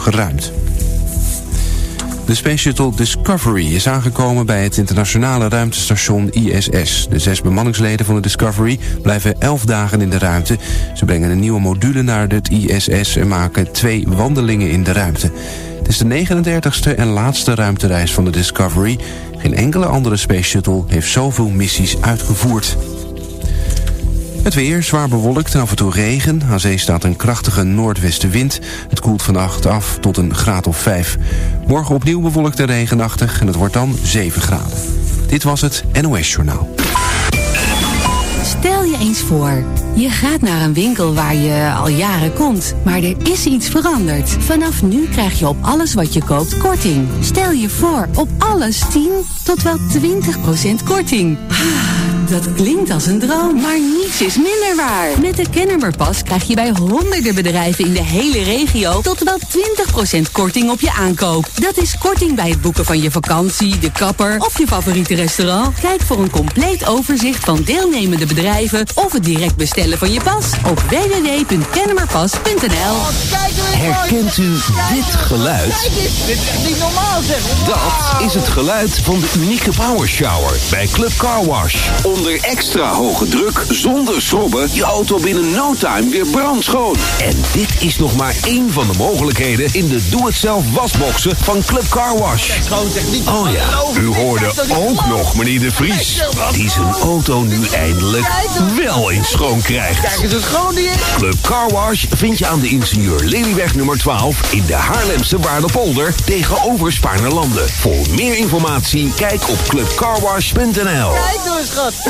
geruimd. De Space Shuttle Discovery is aangekomen bij het internationale ruimtestation ISS. De zes bemanningsleden van de Discovery blijven elf dagen in de ruimte. Ze brengen een nieuwe module naar het ISS en maken twee wandelingen in de ruimte. Het is de 39ste en laatste ruimtereis van de Discovery. Geen enkele andere Space Shuttle heeft zoveel missies uitgevoerd. Het weer zwaar bewolkt af en toe regen. Aan zee staat een krachtige noordwestenwind. Het koelt vannacht af tot een graad of 5. Morgen opnieuw bewolkt en regenachtig en het wordt dan 7 graden. Dit was het NOS Journaal. Stel je eens voor, je gaat naar een winkel waar je al jaren komt, maar er is iets veranderd. Vanaf nu krijg je op alles wat je koopt korting. Stel je voor, op alles 10 tot wel 20% korting. Dat klinkt als een droom, maar niets is minder waar. Met de Kennemerpas krijg je bij honderden bedrijven in de hele regio tot wel 20% korting op je aankoop. Dat is korting bij het boeken van je vakantie, de kapper of je favoriete restaurant. Kijk voor een compleet overzicht van deelnemende bedrijven of het direct bestellen van je pas op www.kennemerpas.nl. Herkent u dit geluid? Dit is niet normaal zeg. Dat is het geluid van de unieke power shower bij Club Car Wash. Onder extra hoge druk, zonder schrobben, je auto binnen no time weer brandschoon. En dit is nog maar één van de mogelijkheden in de doe-het-zelf wasboxen van Club Car Wash. Oh ja, u hoorde ook nog meneer De Vries. Die zijn auto nu eindelijk wel in schoon krijgt. Kijk eens, het schoon die is. Club Car Wash vind je aan de ingenieur Lelyweg nummer 12 in de Haarlemse Waardepolder tegenover Spaarnerlanden. Voor meer informatie kijk op clubcarwash.nl. Kijk door, schat.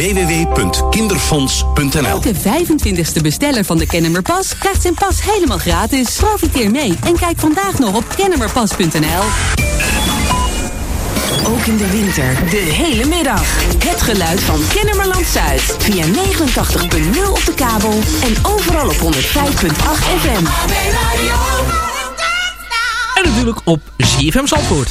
www.kinderfonds.nl Elke 25ste besteller van de Kennemerpas krijgt zijn pas helemaal gratis. Profiteer mee en kijk vandaag nog op kennemerpas.nl. Ook in de winter, de hele middag. Het geluid van Kennemerland Zuid. Via 89.0 op de kabel en overal op 105.8 FM. En natuurlijk op ZFM Zandvoort.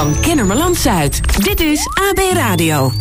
van Kennemerland Zuid. Dit is AB Radio.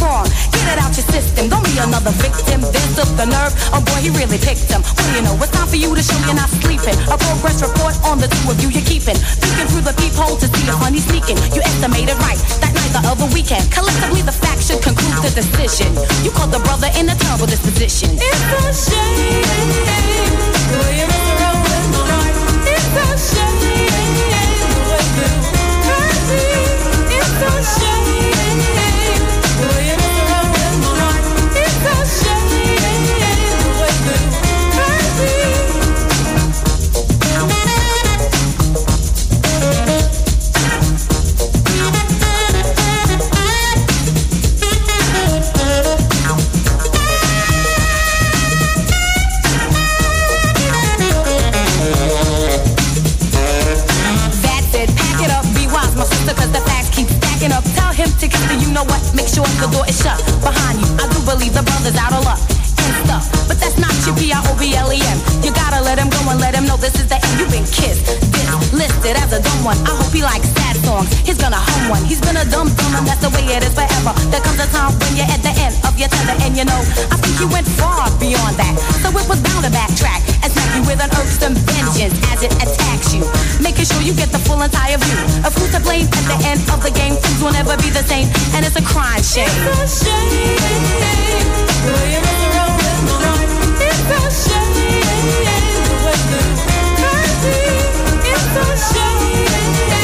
Get it out your system. Don't be another victim. Took the nerve. Oh boy, he really picked him. What do you know? It's time for you to show you're not sleeping. A progress report on the two of you you're keeping. Peeking through the peephole to see honey's sneaking. You estimated right that night the other weekend. Collectively, the facts should conclude the decision. You the brother in a terrible disposition. It's a shame. the you with. It's a shame. the. It's a shame. The door is shut behind you. I do believe the brother's out of luck and stuff, but that's not your P-I-O-B-L-E-M. You gotta let him go and let him know this is the end. You've been kissed, this listed as a dumb one. I hope he likes sad songs. He's gonna hum one. He's been a dumb dumb, and that's the way it is forever. There comes a time when you're at the end of your tether, and you know I think you went far beyond that. So it was bound to backtrack and smack you with an irksome vengeance as it attacks you, making sure you get the full entire view of who's to blame at the end of the game. Things will never be the same, and it's a crying shame. It's a shame. It's a shame. It's a shame.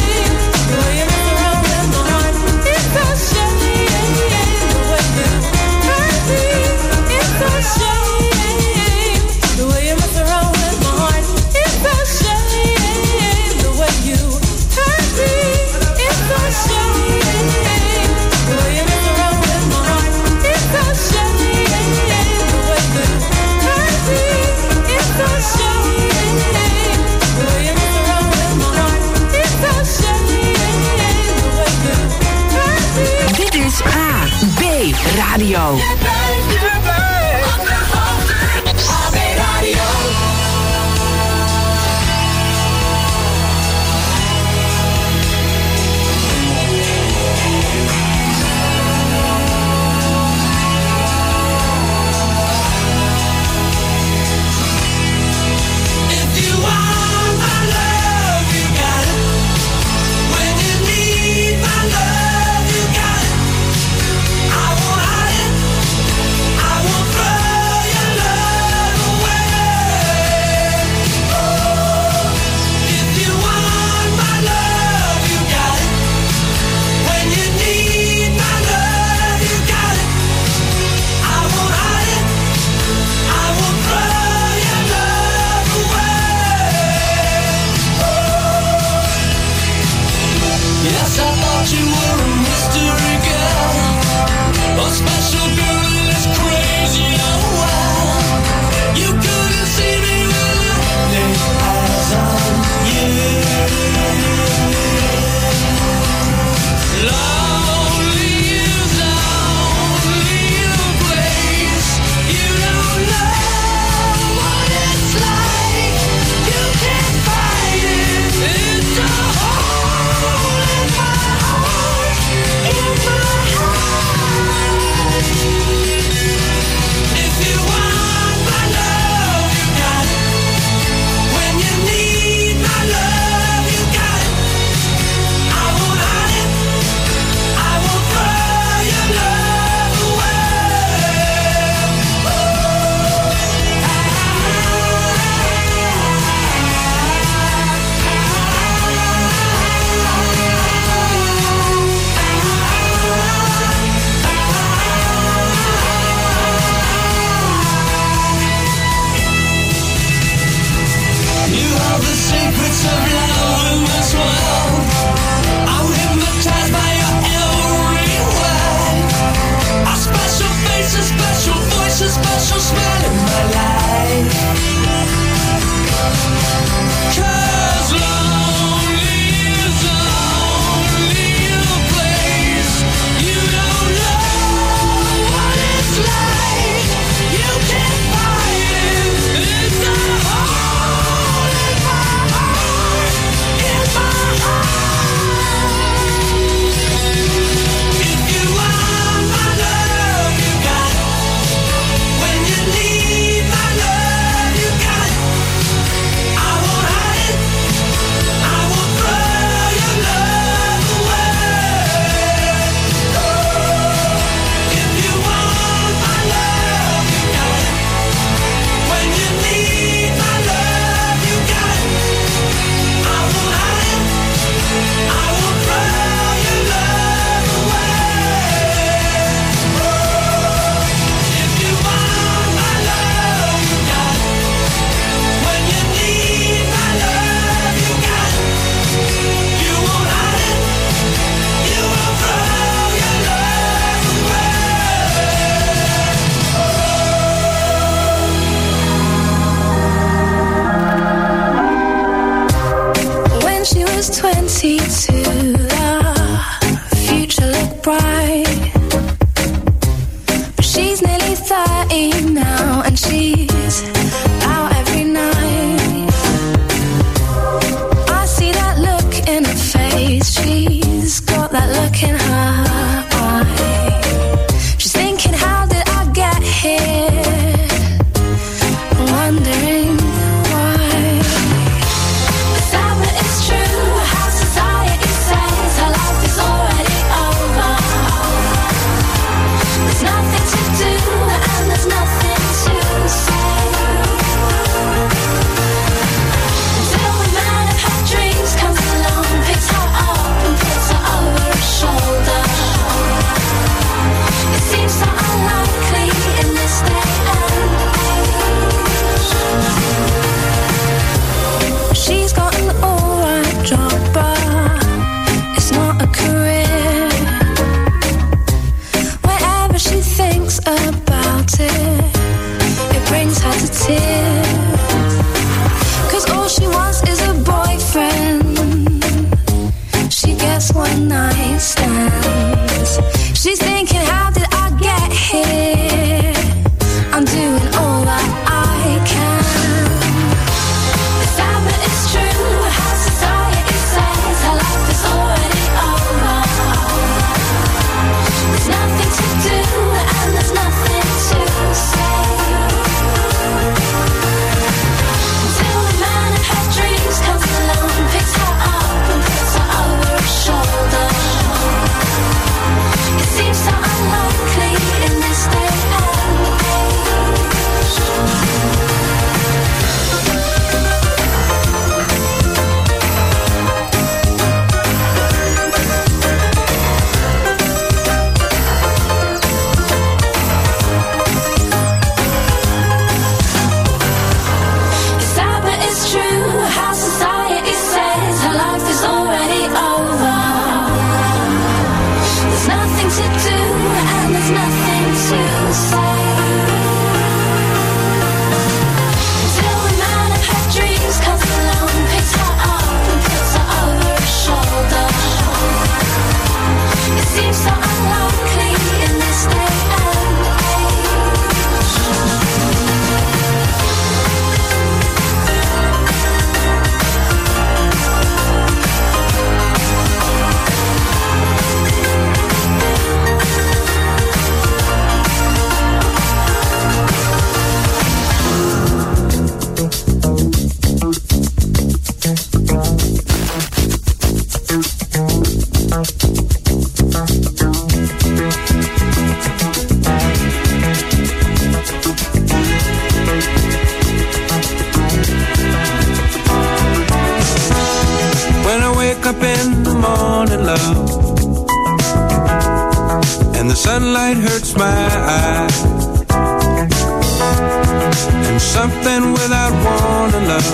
nothing without one to love.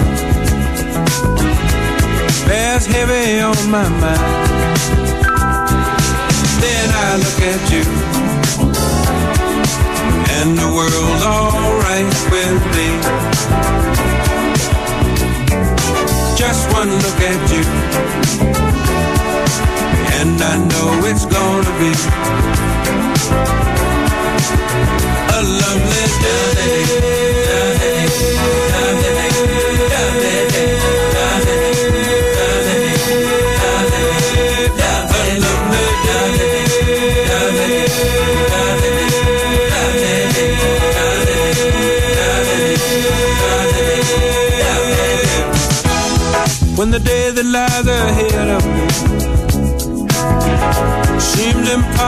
Bears heavy on my mind. Then I look at you, and the world's alright with me. Just one look at you, and I know it's gonna be a lovely day.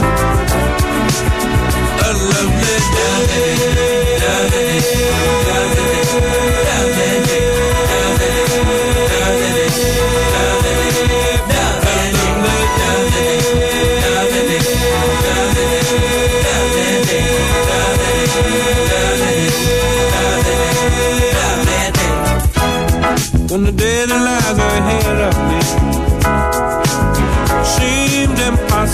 a lovely day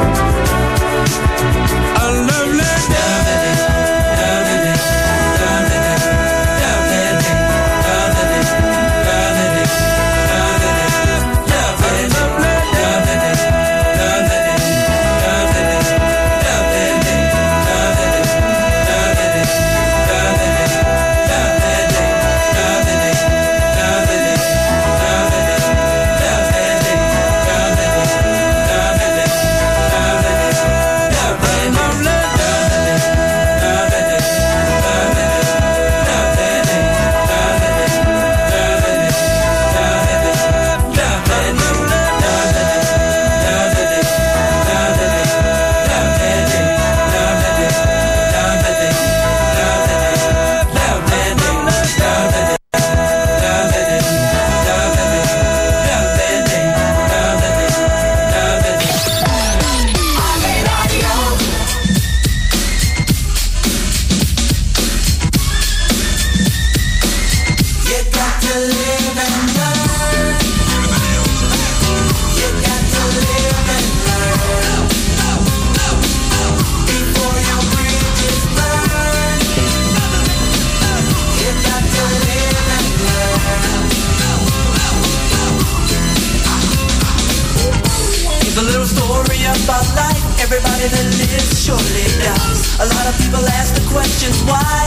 a Everybody that lives surely dies. A lot of people ask the questions why.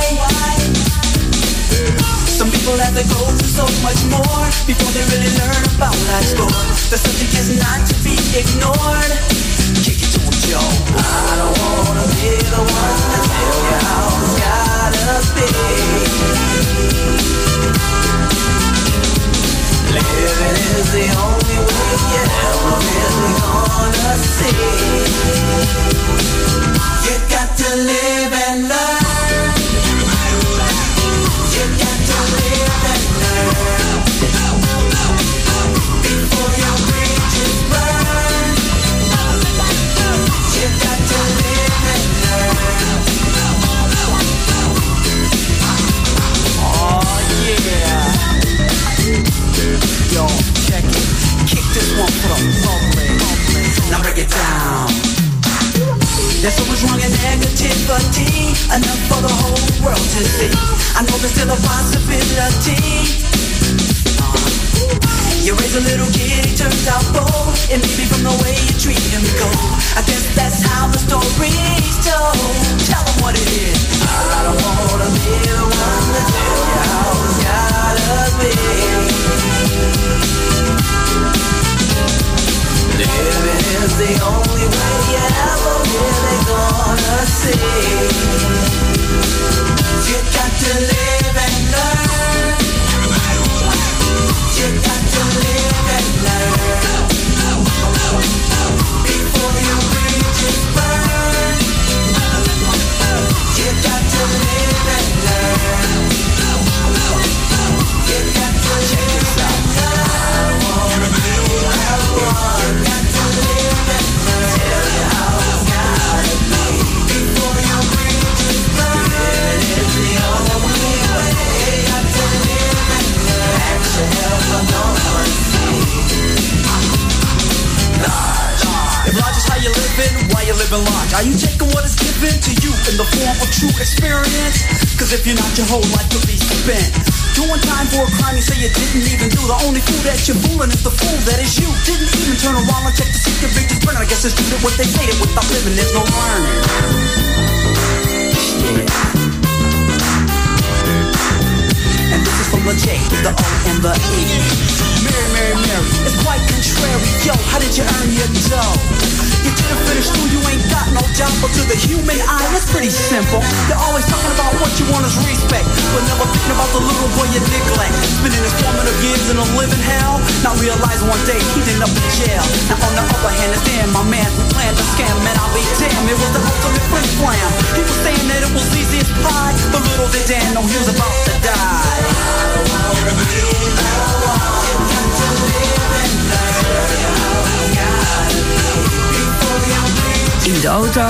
Some people have to go through so much more before they really learn about life's score. The subject is not to be ignored. Kick it to 'em, Joe. I don't wanna be the one to tell you how it's gotta be. Living is the only way gonna see. You got to live and learn. You got to live and learn. Before your bridges burn. You got to live and learn. Oh yeah. This one for the public. Now break it down. There's so much wrong and negativity, enough for the whole world to see. I know there's still a possibility. You raise a little kid, he turns out bold, and maybe from the way you treat him cold. I guess that's how the story's told. Tell him what it is. I don't wanna be the one to tell you how it's gotta be. Living is the only way you're ever really gonna see. You got to live and learn. You got to live and learn. If you're not, your whole life could be spent. Doing time for a crime you say you didn't even do. The only fool that you're fooling is the fool that is you. Didn't even turn around and check to see your bridges burn. I guess it's true that what they say that without living there's no learning. And this is from the J, the O, and the E. Mary, Mary, Mary, it's quite contrary. Yo, how did you earn your dough? You didn't finish school, you ain't got no job, but to the human eye, it's pretty simple. You're always talking about what you want is respect, but never thinking about the little boy you neglect. Spending his formative years in a living hell, not realizing one day he'd end up in jail. Now on the other hand, it's damn my man who planned the scam, and I'll be damned, it was the ultimate flim flam. He was saying that it was easy as pie, but little did Dan know he was about to die. In de auto,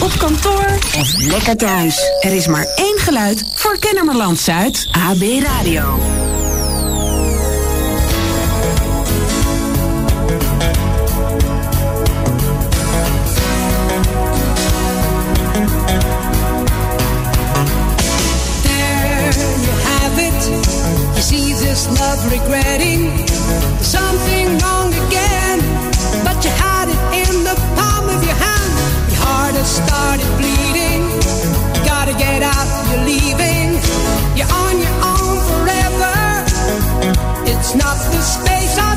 op kantoor of lekker thuis. Er is maar één geluid voor Kennemerland Zuid. AB Radio. Love regretting something wrong started bleeding. Gotta get out, you're leaving. You're on your own forever. It's not the space I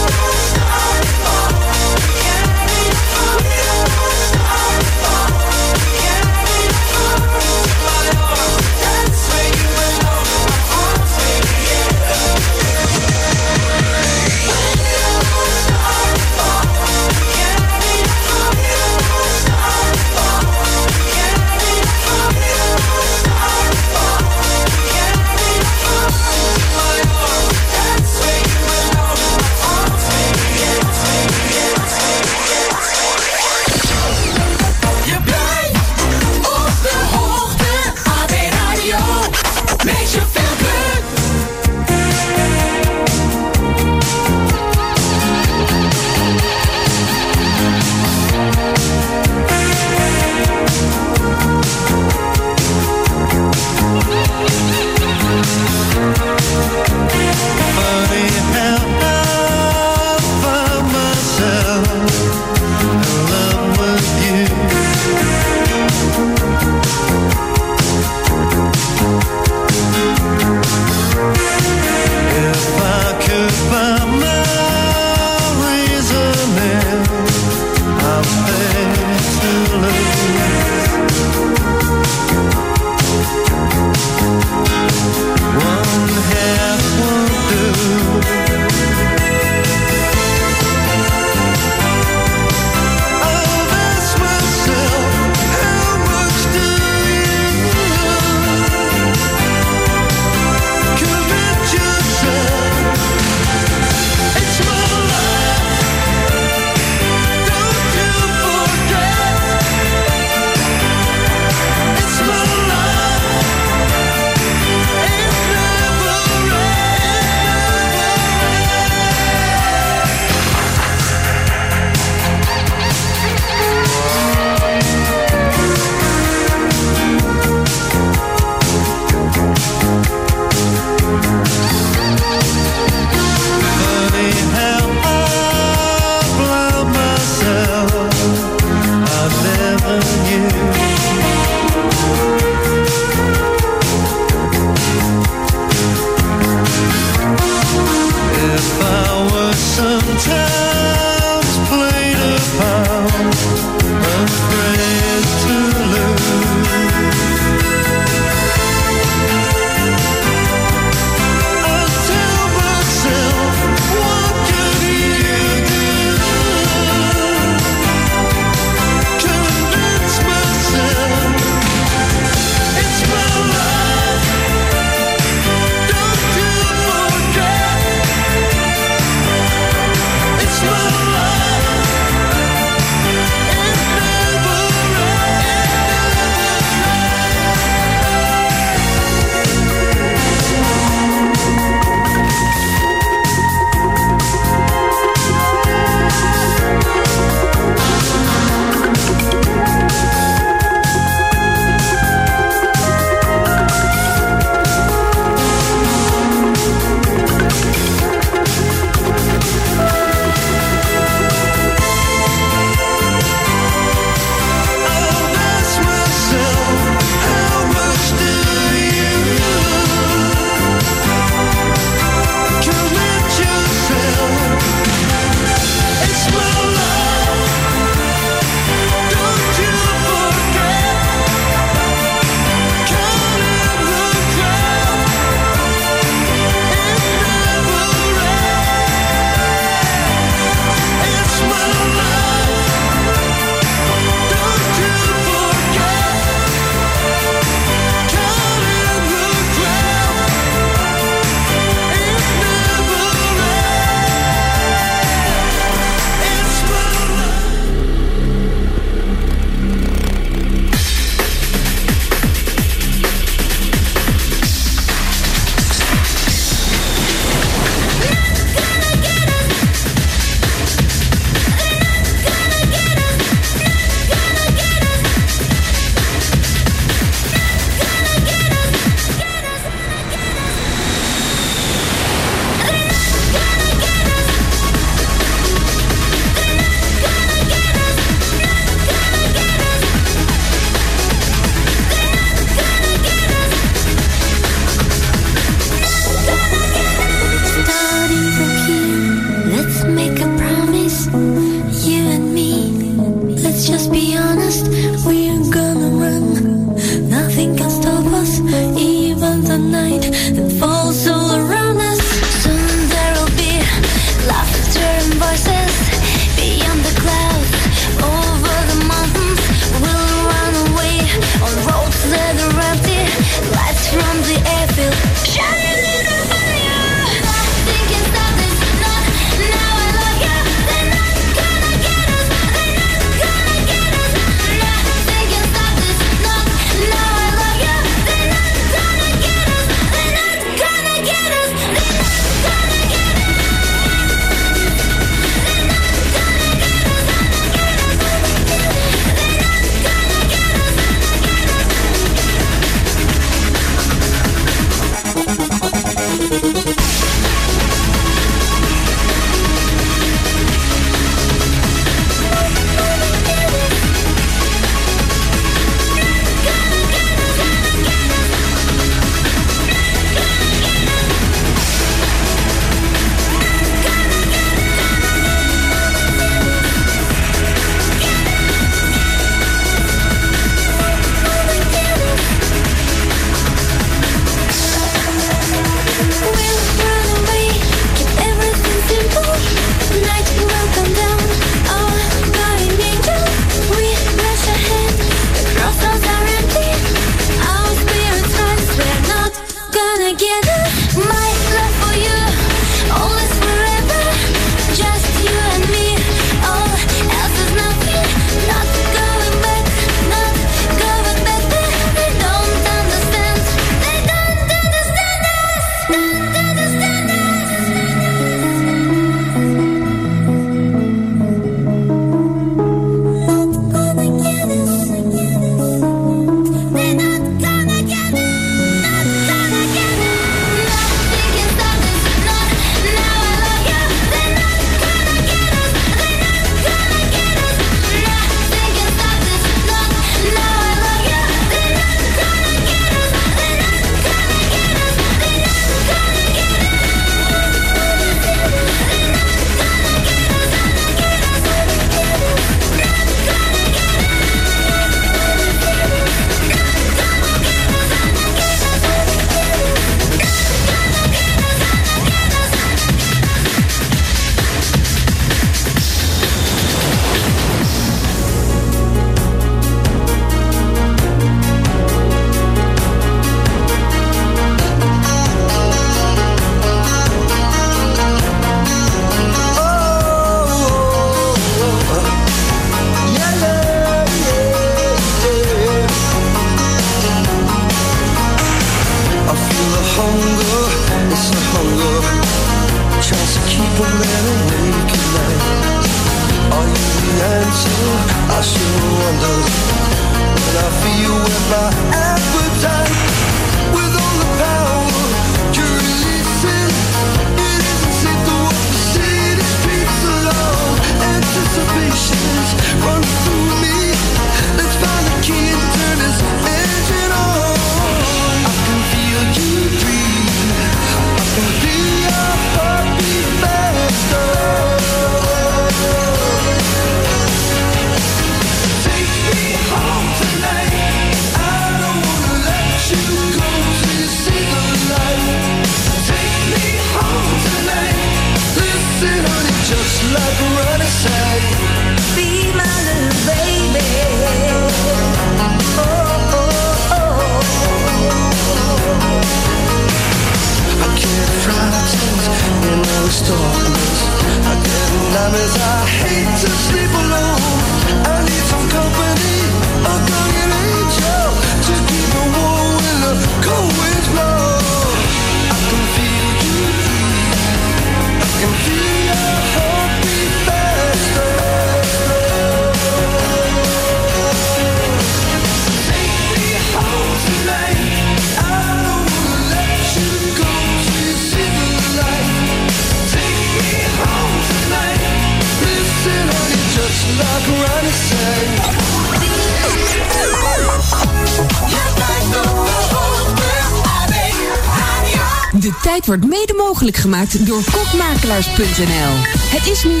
wordt mede mogelijk gemaakt door kokmakelaars.nl. Het is nu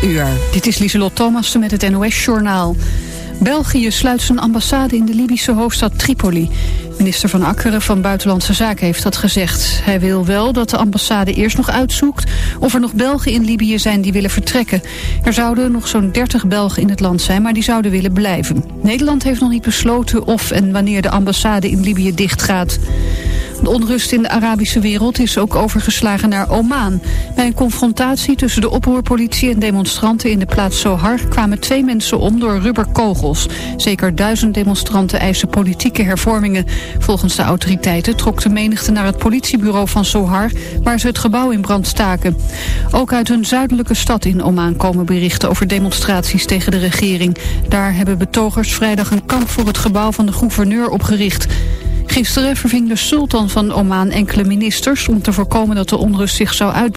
4 uur. Dit is Lieselot Thomassen met het NOS-journaal. België sluit zijn ambassade in de Libische hoofdstad Tripoli. Minister van Akkeren van Buitenlandse Zaken heeft dat gezegd. Hij wil wel dat de ambassade eerst nog uitzoekt of er nog Belgen in Libië zijn die willen vertrekken. Er zouden nog zo'n 30 Belgen in het land zijn, maar die zouden willen blijven. Nederland heeft nog niet besloten of en wanneer de ambassade in Libië dichtgaat. De onrust in de Arabische wereld is ook overgeslagen naar Oman. Bij een confrontatie tussen de oproerpolitie en demonstranten in de plaats Sohar kwamen twee mensen om door rubberkogels. Zeker duizend demonstranten eisen politieke hervormingen. Volgens de autoriteiten trok de menigte naar het politiebureau van Sohar, waar ze het gebouw in brand staken. Ook uit een zuidelijke stad in Oman komen berichten over demonstraties tegen de regering. Daar hebben betogers vrijdag een kamp voor het gebouw van de gouverneur opgericht. Gisteren verving de sultan van Oman enkele ministers om te voorkomen dat de onrust zich zou uitbreiden.